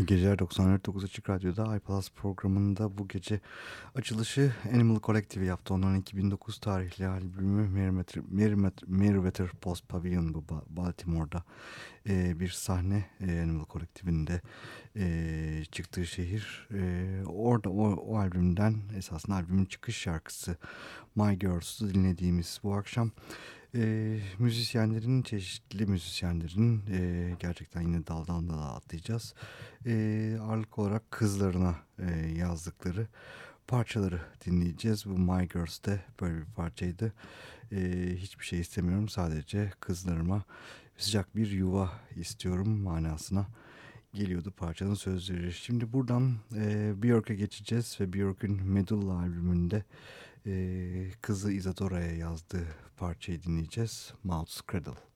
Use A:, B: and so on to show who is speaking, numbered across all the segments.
A: İyi geceler 94.9 Açık Radyo'da iPlus programında bu gece açılışı Animal Collective yaptı. Onların 2009 tarihli albümü Meriwether Post Pavilion bu Baltimore'da ee, bir sahne e, Animal Collective'in de e, çıktığı şehir. E, orada o, o albümden esasında albümün çıkış şarkısı My Girls'u dinlediğimiz bu akşam e, müzisyenlerin, çeşitli müzisyenlerin e, gerçekten yine daldan dala atlayacağız. E, ağırlık olarak kızlarına e, yazdıkları parçaları dinleyeceğiz. Bu My Girls'te böyle bir parçaydı. E, hiçbir şey istemiyorum sadece kızlarıma sıcak bir yuva istiyorum manasına geliyordu parçanın sözleri. Şimdi buradan e, Björk'e geçeceğiz ve Björk'ün Medulla albümünde e, kızı Isadora'ya yazdığı parçayı dinleyeceğiz. Mouth's Cradle.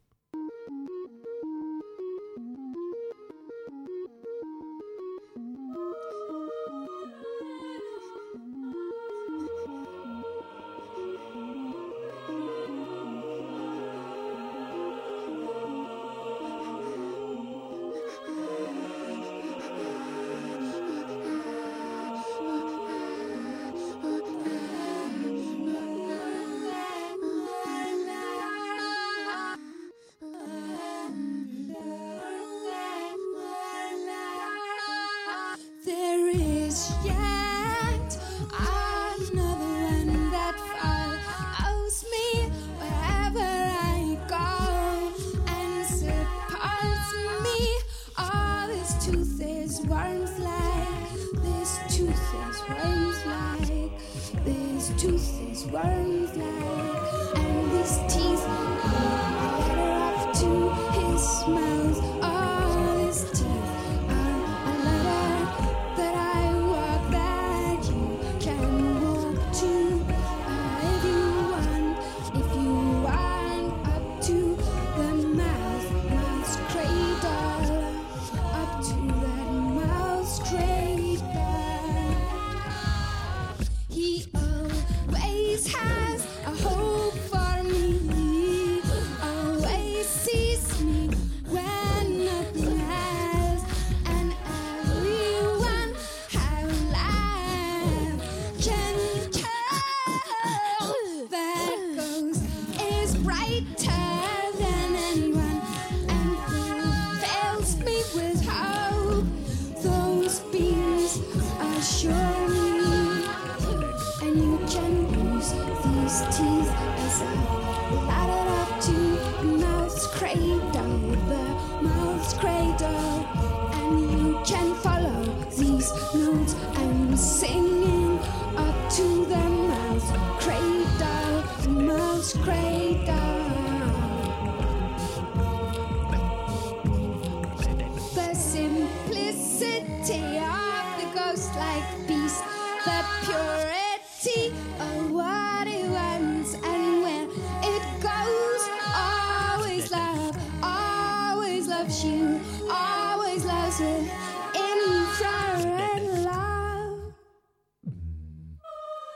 A: rain.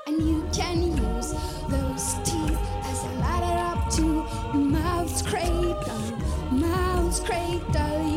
A: and you can use those teeth as a ladder up to mouth cradle, Mouth cradle.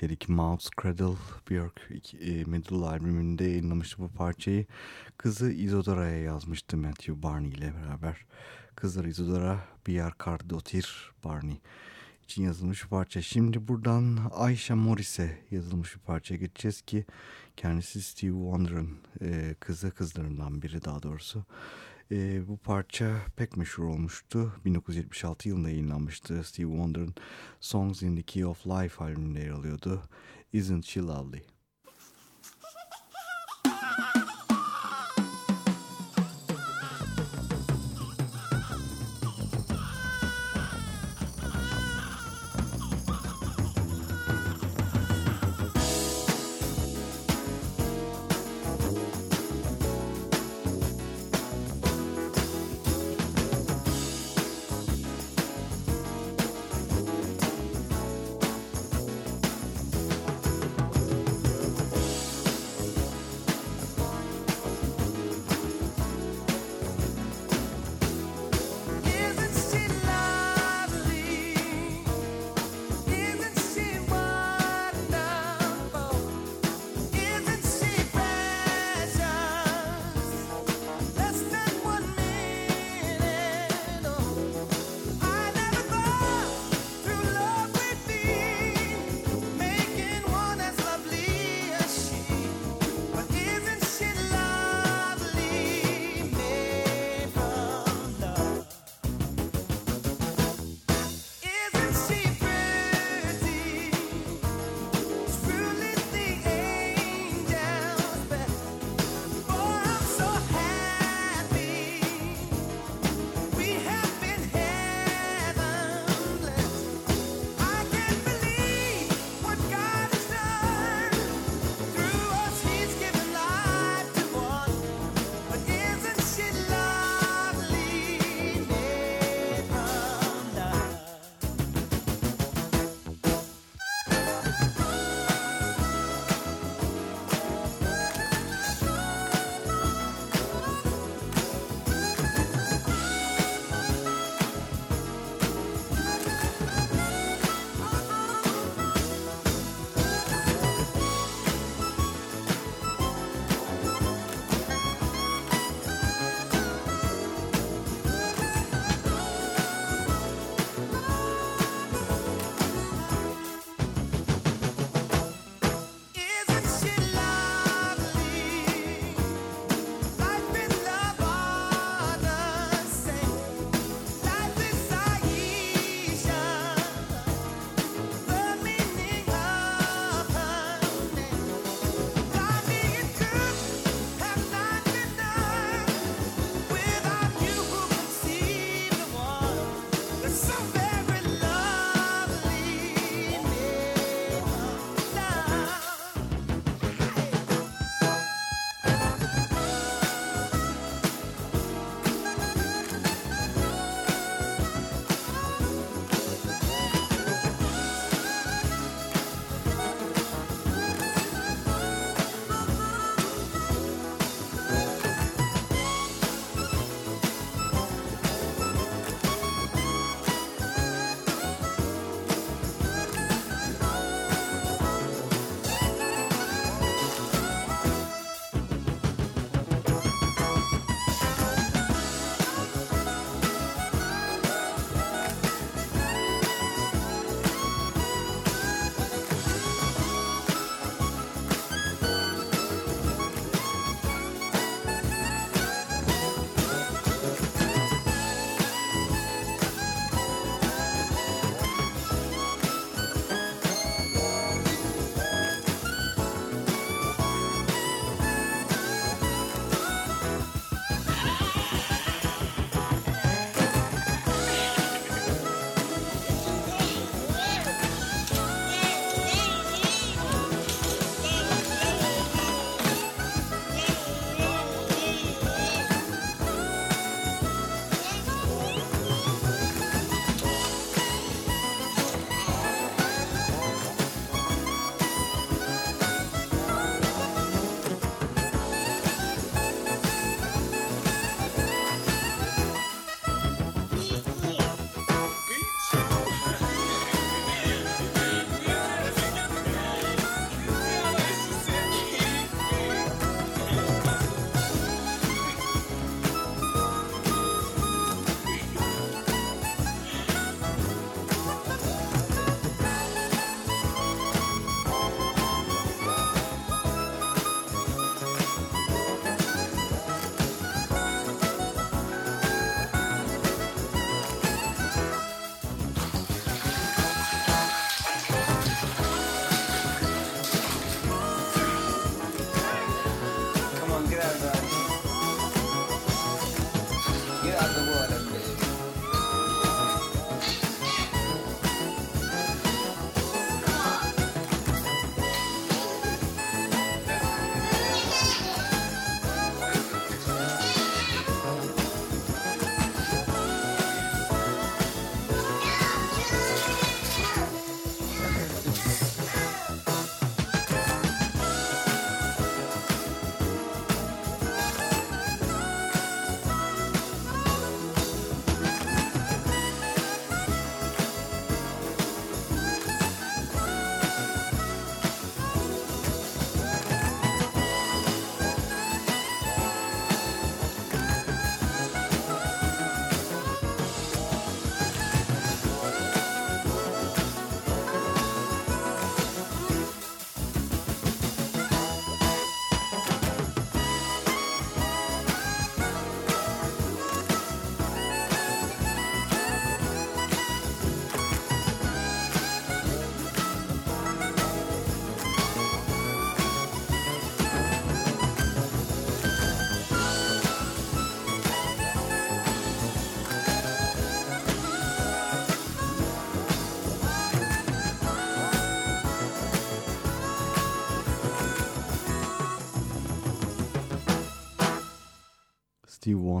B: Björk'ten dinlemekteydik. Mouse Cradle Björk e, Middle albümünde yayınlamıştı bu parçayı. Kızı Isodora'ya yazmıştı Matthew Barney ile beraber. Kızlar Isidora, Biyar Kardotir Barney için yazılmış bir parça. Şimdi buradan Ayşe Morris'e yazılmış bir parça geçeceğiz ki kendisi Steve Wonder'ın e, kızı kızlarından biri daha doğrusu. E, bu parça pek meşhur olmuştu. 1976 yılında yayınlanmıştı. Steve Wonder'ın Songs in the Key of Life albümünde yer alıyordu. Isn't She Lovely?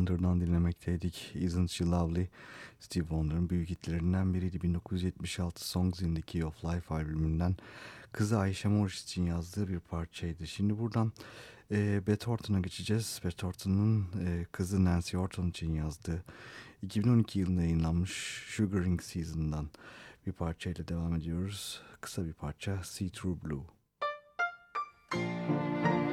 B: Wonder'dan dinlemekteydik. Isn't She Lovely? Steve Wonder'ın büyük hitlerinden biriydi. 1976 Songs in the Key of Life albümünden kızı Ayşe Morris için yazdığı bir parçaydı. Şimdi buradan e, Beth Orton'a geçeceğiz. Beth Orton'un e, kızı Nancy Orton için yazdığı 2012 yılında yayınlanmış Sugaring Season'dan bir parçayla devam ediyoruz. Kısa bir parça See Through Blue.
C: Somebody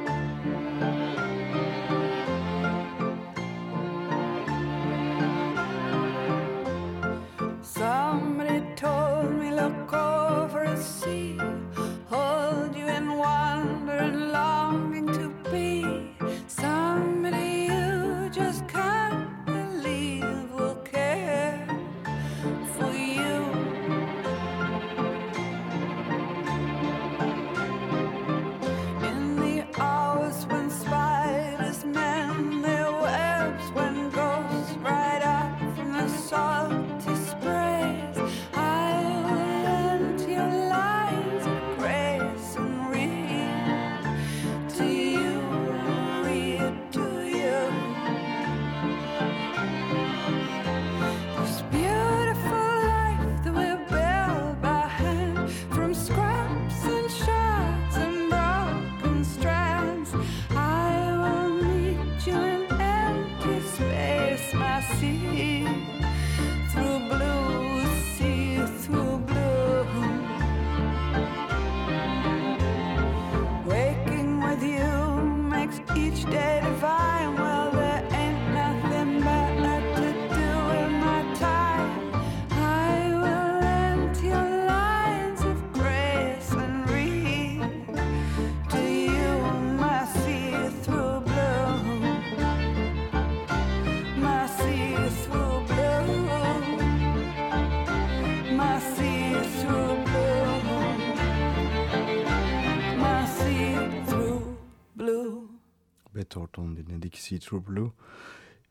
C: Through Blue.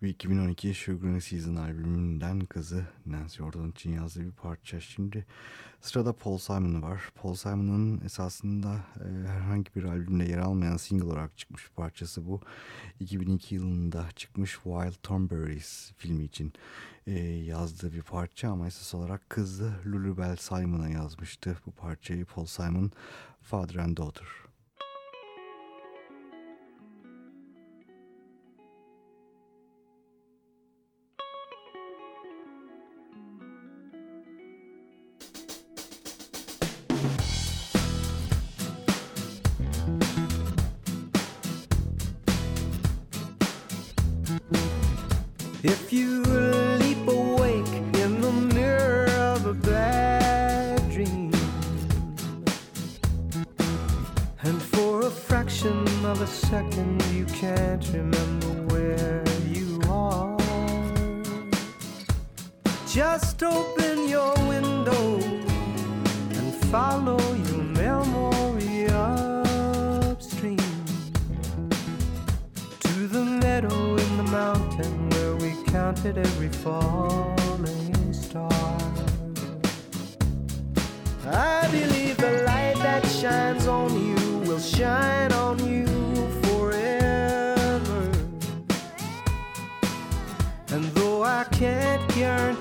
B: Bir 2012 Sugar Season albümünden kızı Nancy Orton için yazdığı bir parça. Şimdi sırada Paul Simon var. Paul Simon'ın esasında e, herhangi bir albümde yer almayan single olarak çıkmış bir parçası bu. 2002 yılında çıkmış Wild Thornberrys filmi için e, yazdığı bir parça ama esas olarak kızı Lulubelle Simon'a yazmıştı bu parçayı Paul Simon Father and Daughter.
D: Just open your window and follow your memory upstream to the meadow in the mountain where we counted every falling star. I believe the light that shines on you will shine on you forever. And though I can't guarantee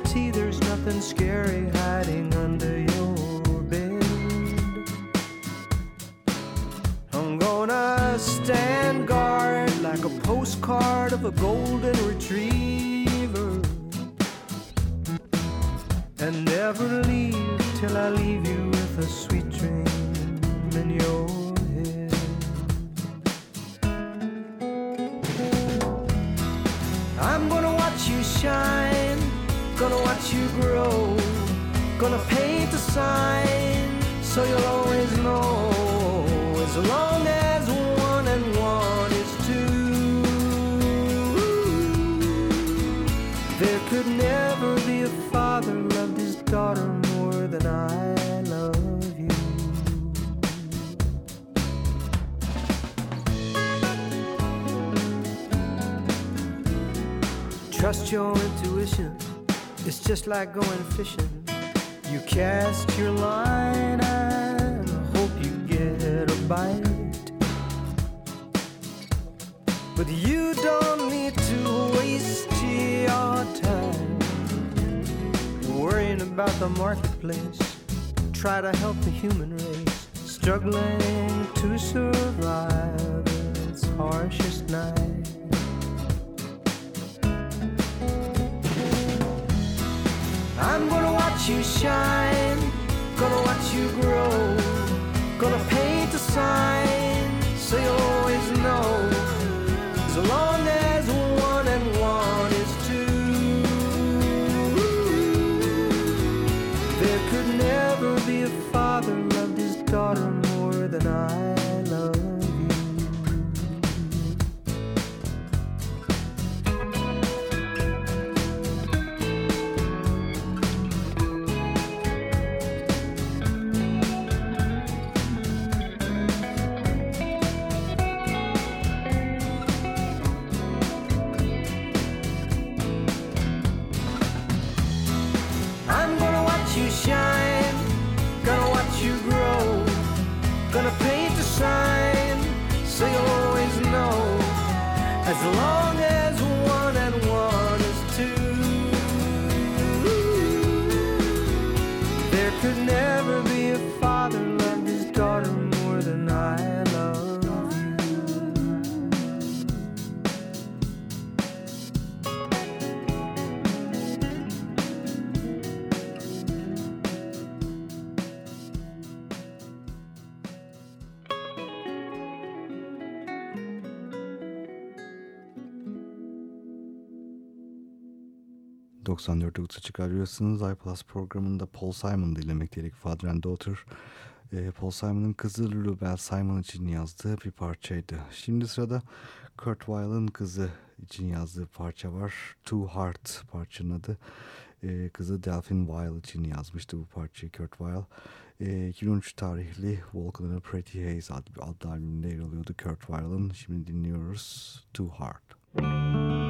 D: nothing scary hiding under your bed. I'm gonna stand guard like a postcard of a golden retriever and never leave till I leave you gonna paint a sign so you'll always know as long as one and one is two. There could never be a father loved his daughter more than I love you. Trust your intuition, it's just like going fishing. Cast your line and hope you get a bite. But you don't need to waste your time worrying about the marketplace. Try to help the human race struggling to survive its harshest night.
B: ...94.9 Açık Radyosu'nuz iPlus programında Paul Simon'ı dinlemekteydik. Father and Daughter. Ee, Paul Simon'ın kızı Lulu Bell Simon için yazdığı bir parçaydı. Şimdi sırada Kurt Weill'ın kızı için yazdığı parça var. Too Heart parçanın adı. Ee, kızı Delphine Weil için yazmıştı bu parçayı Kurt Weil. Ee, 2013 tarihli Walking in a Pretty Haze adlı, adlı albümünde yer alıyordu Kurt Weill'ın. Şimdi dinliyoruz Too Heart.
E: Take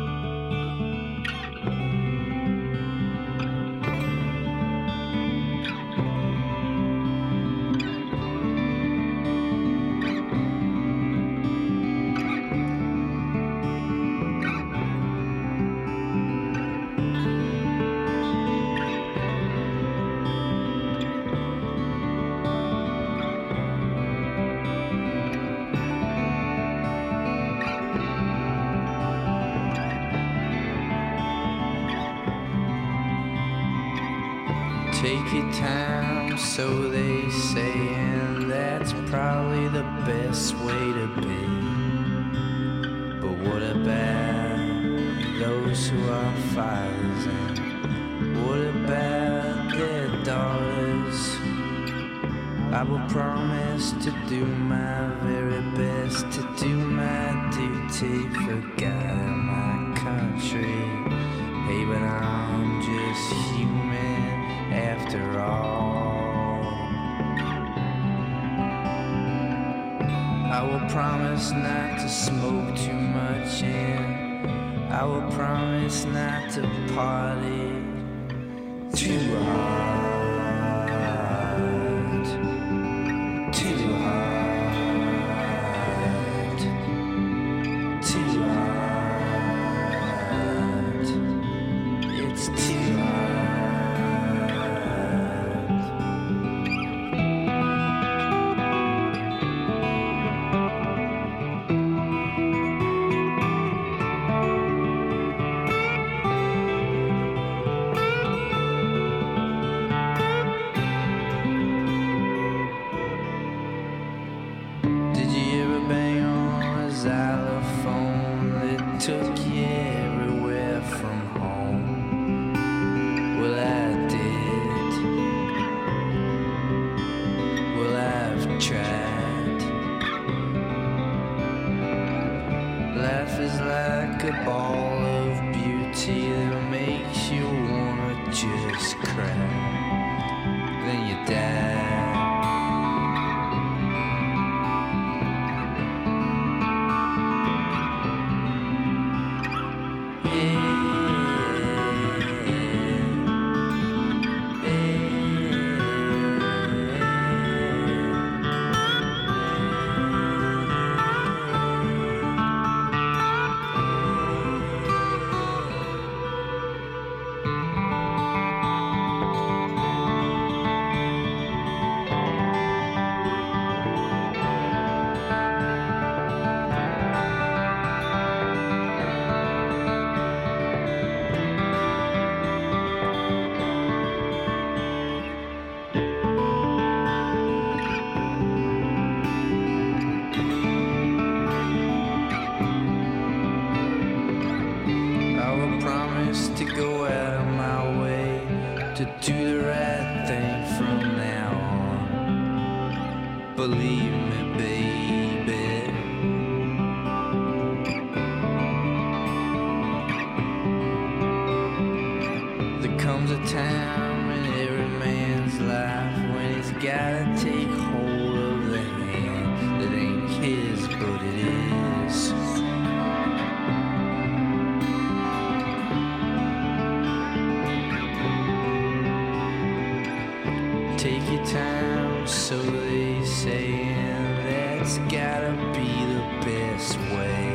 E: Take your time, so they say, and that's gotta be the best way.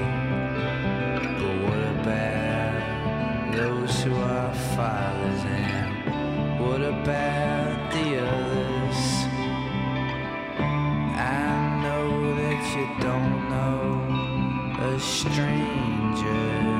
E: But what about those who are fathers, and what about the others? I know that you don't know a stranger,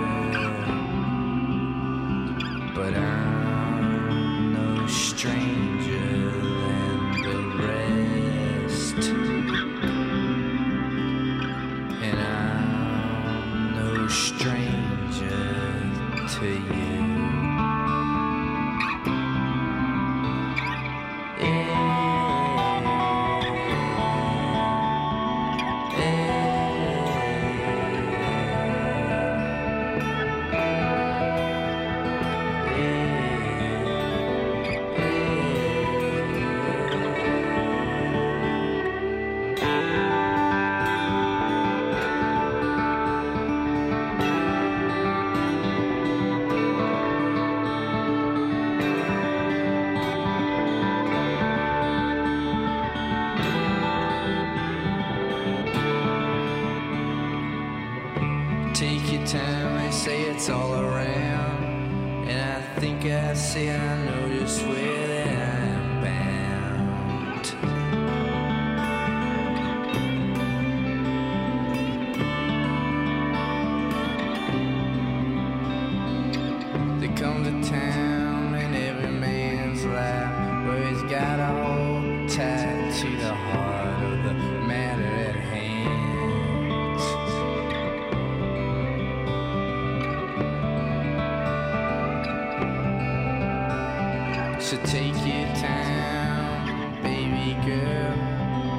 E: So take your time, baby girl,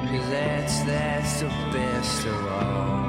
E: cause that's, that's the best of all.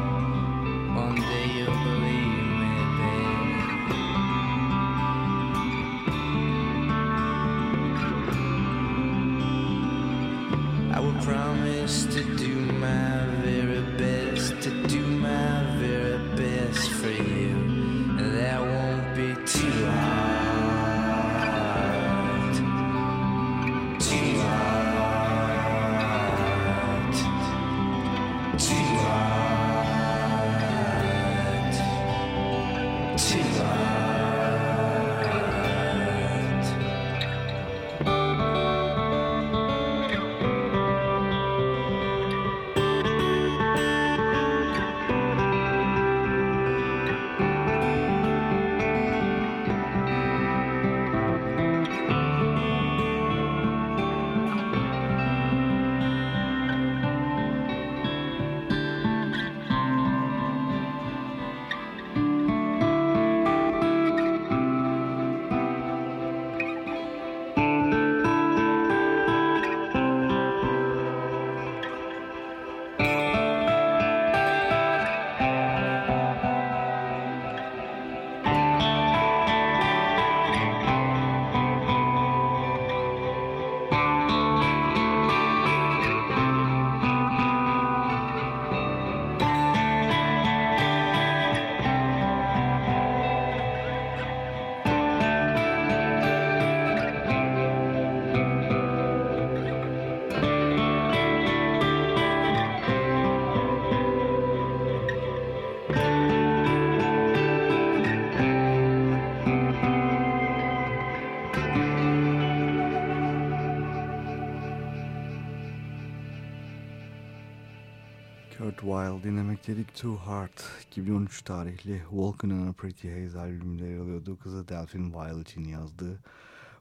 B: Dinlemek Too Hard 2013 tarihli Walking on a Pretty Haze albümünde yer alıyordu. Kızı Delphine için yazdığı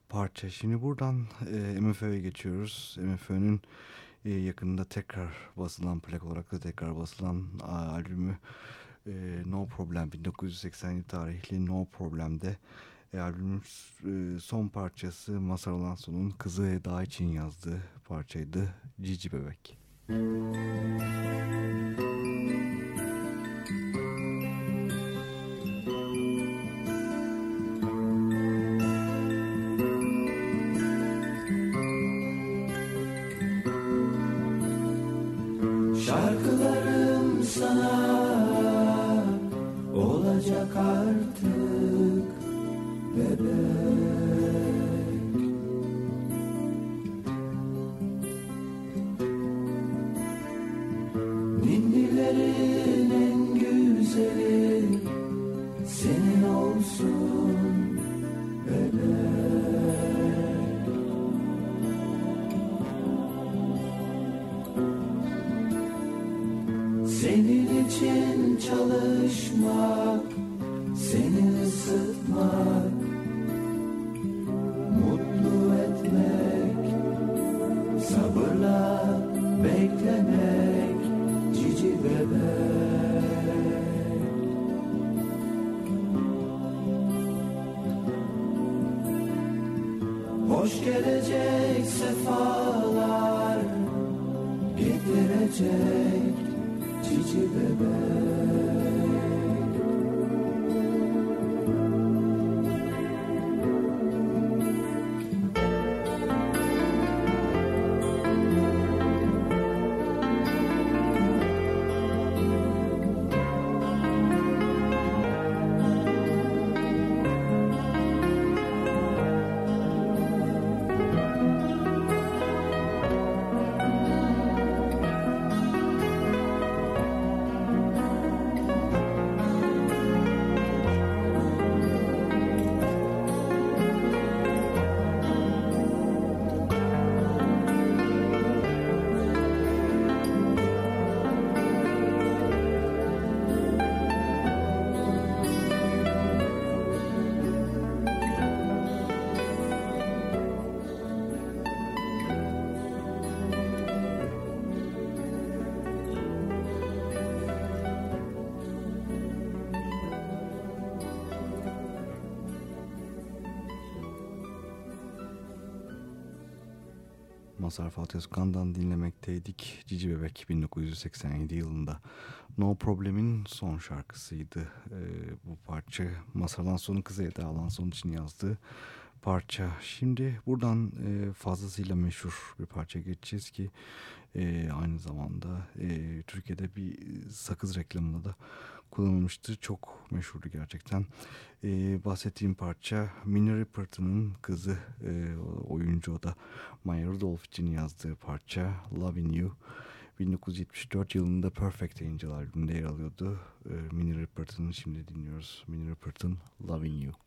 B: parça. Şimdi buradan e, MFÖ'ye geçiyoruz. MFÖ'nün e, yakında tekrar basılan plak olarak da tekrar basılan a, albümü e, No Problem 1987 tarihli No Problem'de
F: E, albümün e, son parçası Masar Alanson'un kızı Eda için yazdığı parçaydı Cici Bebek.
G: Şarkılarım sana olacak artık bebek çiçek, çiçi baby.
F: Mazhar Fatih Özkan'dan dinlemekteydik. Cici Bebek 1987 yılında No Problem'in son şarkısıydı. Ee, bu parça Mazhar Alanson'un kızı Eda Alanson için yazdığı parça. Şimdi buradan e, fazlasıyla meşhur bir parça geçeceğiz ki e, aynı zamanda e, Türkiye'de bir sakız reklamında da kullanılmıştı. Çok meşhurdu gerçekten. Ee, bahsettiğim parça Minnie Riperton'ın kızı e, oyuncu o da Maya Rudolph için yazdığı parça Loving You. 1974 yılında Perfect Angel albümünde yer alıyordu. Ee, Minnie Riperton'ı şimdi dinliyoruz. Minnie Riperton Loving You.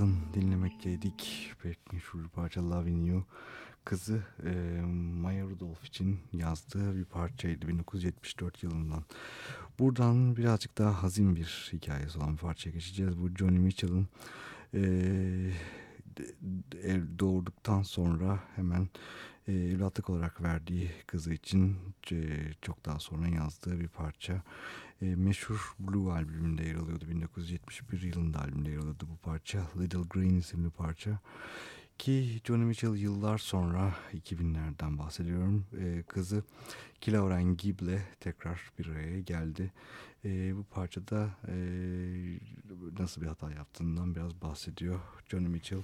B: Shepard'ın dinlemekteydik. Pek meşhur parça Loving You. Kızı e, Maya Rudolph için yazdığı bir parçaydı 1974 yılından. Buradan birazcık daha hazin bir hikayesi olan bir parçaya geçeceğiz. Bu Johnny Mitchell'ın e, doğurduktan sonra hemen e, evlatlık olarak verdiği kızı için e, çok daha sonra yazdığı bir parça. E, meşhur Blue albümünde yer alıyordu. 1971 yılında albümde yer alıyordu bu parça. Little Green isimli parça. Ki Johnny Mitchell yıllar sonra 2000'lerden bahsediyorum. E, kızı Kilauren Gibb'le tekrar bir araya geldi. E, bu parçada e, nasıl bir hata yaptığından biraz bahsediyor Johnny Mitchell.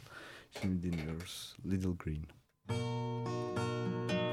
B: Şimdi dinliyoruz Little Green.
H: born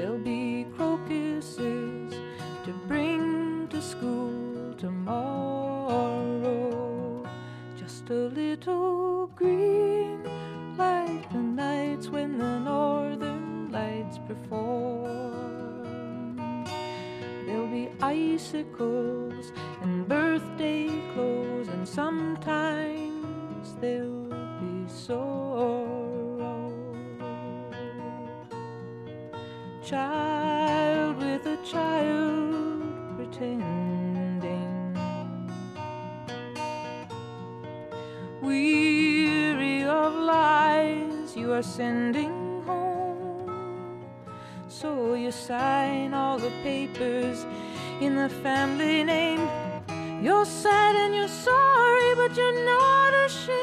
H: There'll be crocuses to bring to school tomorrow. Just a little green, like the nights when the northern lights perform. There'll be icicles Child with a child pretending. Weary of lies you are sending home. So you sign all the papers in the family name. You're sad and you're sorry, but you're not ashamed.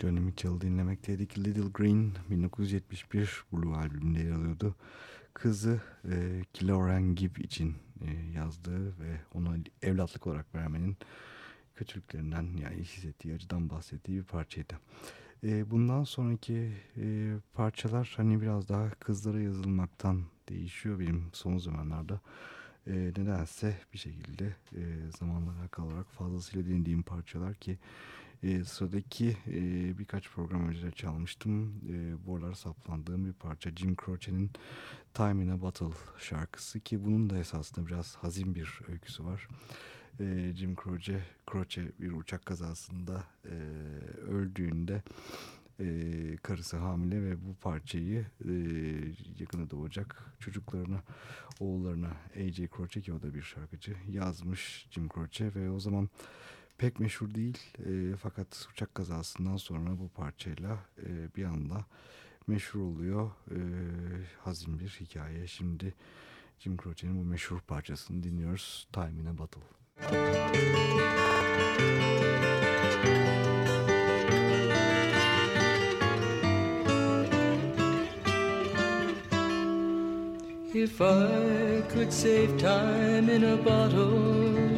B: Johnny Mitchell dinlemekteydik. Little Green 1971 Blue albümünde yer alıyordu. Kızı e, Kilauren Gibb için e, yazdığı ve ona evlatlık olarak vermenin kötülüklerinden yani hissettiği acıdan bahsettiği bir parçaydı. E, bundan sonraki e, parçalar hani biraz daha kızlara yazılmaktan değişiyor benim son zamanlarda. E, nedense bir şekilde e, zamanla alakalı olarak fazlasıyla dinlediğim parçalar ki e, sıradaki e, birkaç program önce çalmıştım. E, bu aralar saplandığım bir parça Jim Croce'nin Time in a Bottle şarkısı ki bunun da esasında biraz hazin bir öyküsü var. E, Jim Croce, Croce bir uçak kazasında e, öldüğünde e, karısı hamile ve bu parçayı e, yakında doğacak çocuklarına, oğullarına AJ Croce ki o da bir şarkıcı yazmış Jim Croce ve o zaman pek meşhur değil e, fakat uçak kazasından sonra bu parçayla e, bir anda meşhur oluyor. E, hazin bir hikaye. Şimdi Jim Croce'nin bu meşhur parçasını dinliyoruz. Time in a Bottle.
E: If I could save time in a bottle,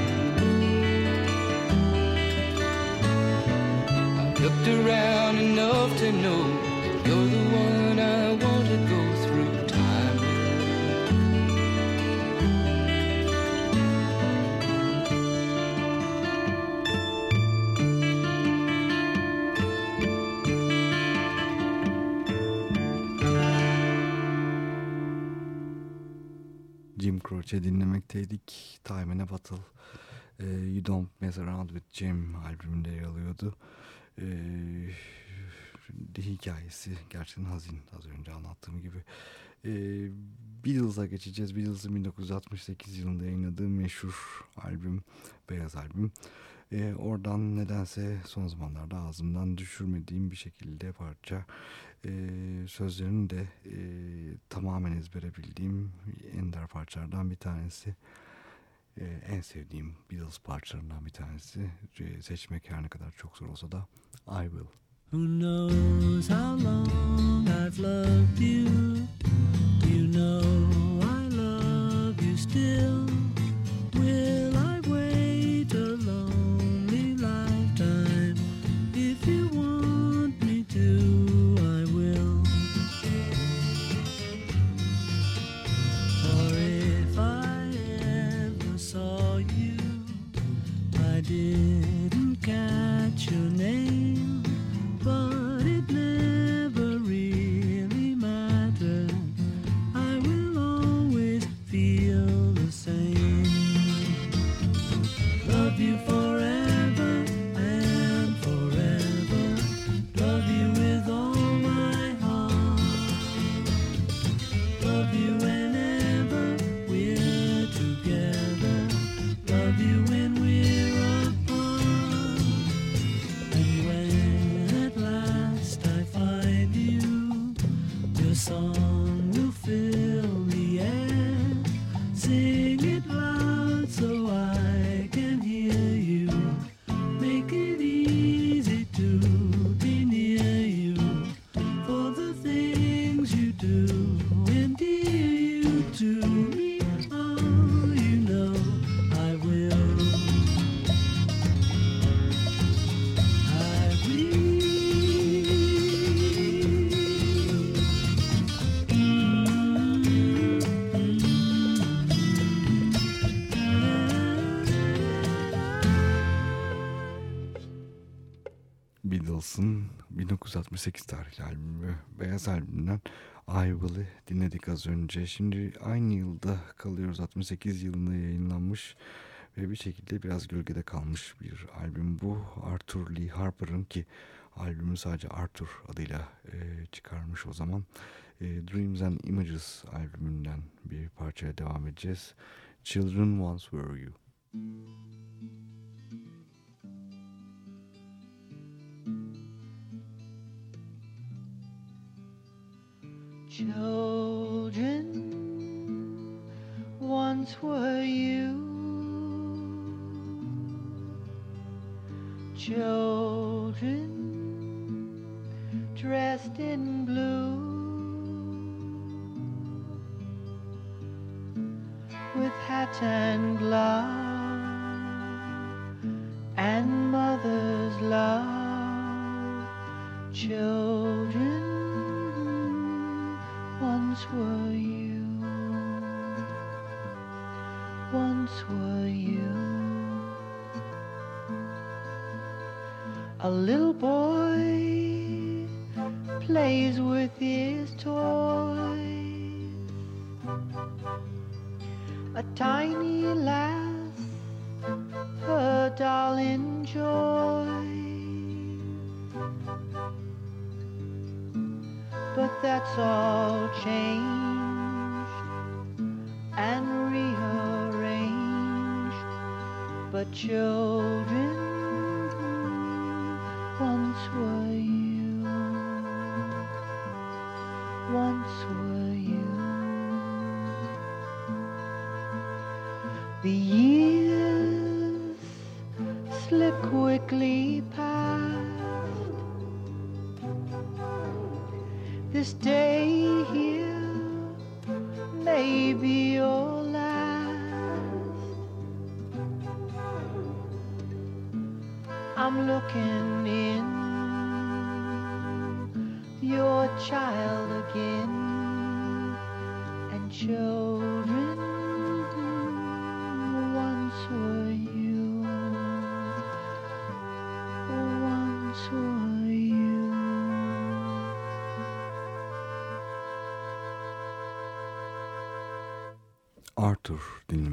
E: Looked around enough to know you're the one I want to go through time.
B: Jim Croce dinlemekteydik. Time in a Bottle. Ee, you Don't Mess Around With Jim albümünde yer alıyordu. Ee, hikayesi gerçekten hazin az önce anlattığım gibi. Ee, Beatles'a geçeceğiz. Beatles'ın 1968 yılında yayınladığı meşhur albüm, Beyaz Albüm. Ee, oradan nedense son zamanlarda ağzımdan düşürmediğim bir şekilde parça e, sözlerini de e, tamamen ezbere bildiğim ender parçalardan bir tanesi. E, en sevdiğim Beatles parçalarından bir tanesi. E, seçmek her ne kadar çok zor olsa da I Will.
D: Who knows how long I've loved you? You know I love you still.
B: Esas'ın 1968 tarihli albümü Beyaz albümünden I Will'i dinledik az önce. Şimdi aynı yılda kalıyoruz 68 yılında yayınlanmış ve bir şekilde biraz gölgede kalmış bir albüm bu. Arthur Lee Harper'ın ki albümü sadece Arthur adıyla e, çıkarmış o zaman. E, Dreams and Images albümünden bir parçaya devam edeceğiz. Children Once Were You.
I: Children, once were you. Children dressed in blue. With hat and glove and mother's love. Children once were you, once were you. A little boy plays with his toys. A tiny lass, her darling enjoys. That's all changed and rearranged. But children, once were you, once were you. The years slip quickly past. This day here. May be your last. I'm looking in. Your child again. And children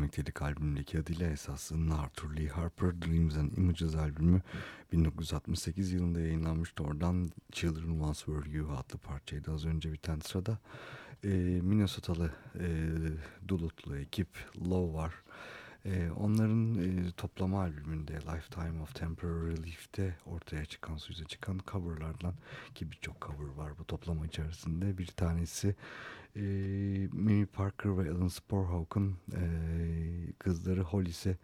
B: Dinlemekteydik albümdeki adıyla esasında Arthur Lee Harper Dreams and Images albümü 1968 yılında yayınlanmıştı. Oradan Children Once Were You adlı parçaydı az önce biten sırada. E, Minnesota'lı e, Dulutlu ekip Low var. E, onların e, toplama albümünde Lifetime of Temporary Relief'te ortaya çıkan, söze çıkan coverlardan ki birçok cover var bu toplama içerisinde. Bir tanesi e, Mimi Parker ve Alan Sporhawk'un e, kızları Hollis'e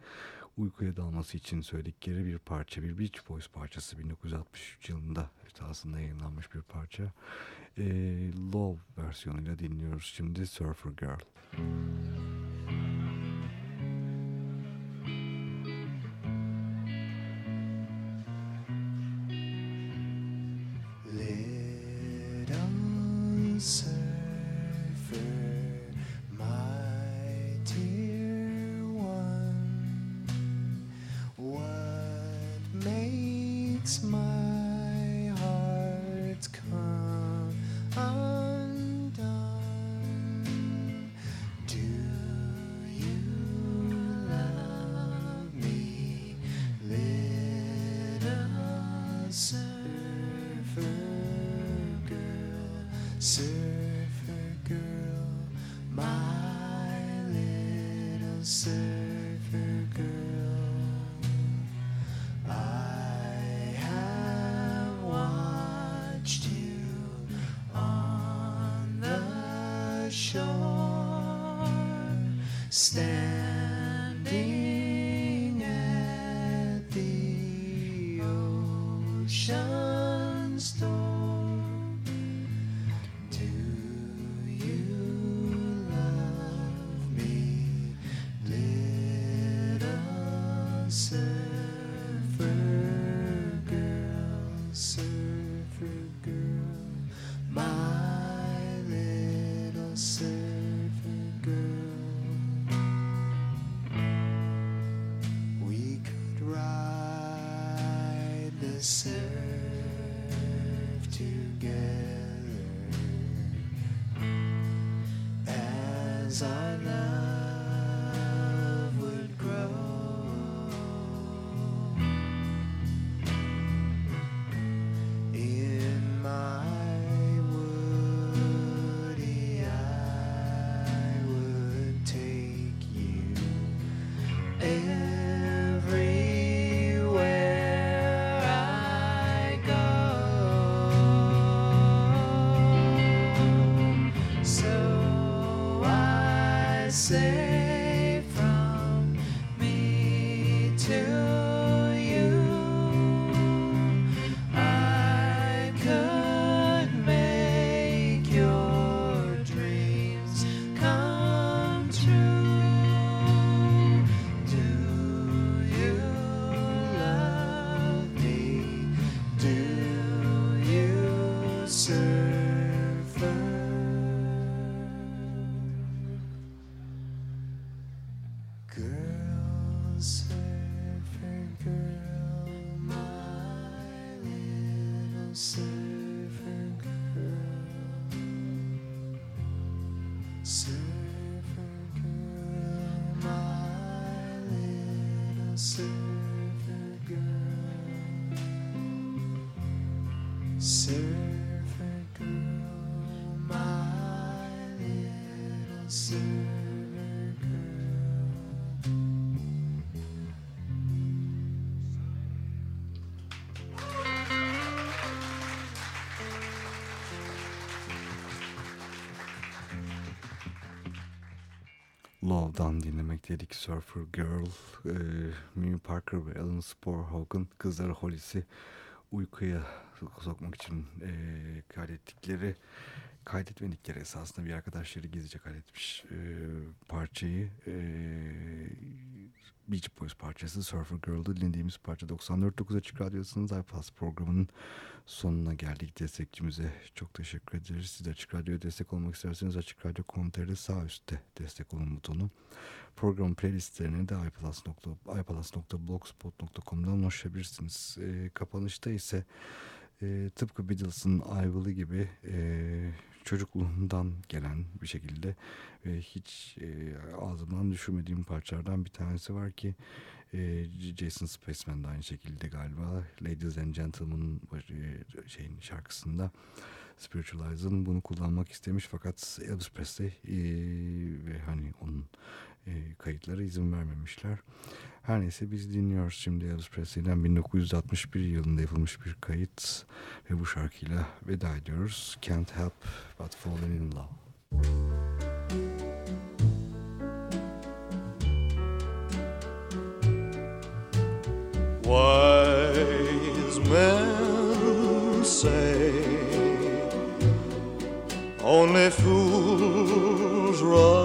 B: uykuya dalması için söyledikleri bir parça. Bir Beach Boys parçası 1963 yılında esasında yayınlanmış bir parça. E, Love versiyonuyla dinliyoruz şimdi Surfer Girl.
J: Little shine.
B: Love'dan dinlemek dedik. Surfer Girl, e, Mew Parker ve Alan Sporhawk'ın kızları Hollis'i uykuya sokmak için e, kaydettikleri, kaydetmedikleri esasında bir arkadaşları gizlice kaydetmiş e, parçayı e, Beach Boys parçası Surfer Girl'da dinlediğimiz parça 94.9 Açık Radyosu'nun iPlus programının sonuna geldik. Destekçimize çok teşekkür ederiz. Siz de Açık Radyo'ya destek olmak isterseniz Açık Radyo.com.tr'de sağ üstte destek olun butonu. Program playlistlerine de iPlus.blogspot.com'dan ulaşabilirsiniz. E, kapanışta ise e, tıpkı Beatles'ın I Will'ı gibi e, çocukluğumdan gelen bir şekilde ve hiç e, ağzımdan düşürmediğim parçalardan bir tanesi var ki e, Jason Spaceman da aynı şekilde galiba. Ladies and Gentlemen e, şeyin şarkısında. Spiritualize'ın bunu kullanmak istemiş fakat Elvis Presley e, ve hani onun e, kayıtlara izin vermemişler. Her neyse biz dinliyoruz şimdi Elvis Presley'den 1961 yılında yapılmış bir kayıt ve bu şarkıyla veda ediyoruz. Can't Help But Falling In Love.
G: Wise men say only fools rush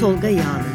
E: Tolga Yağlı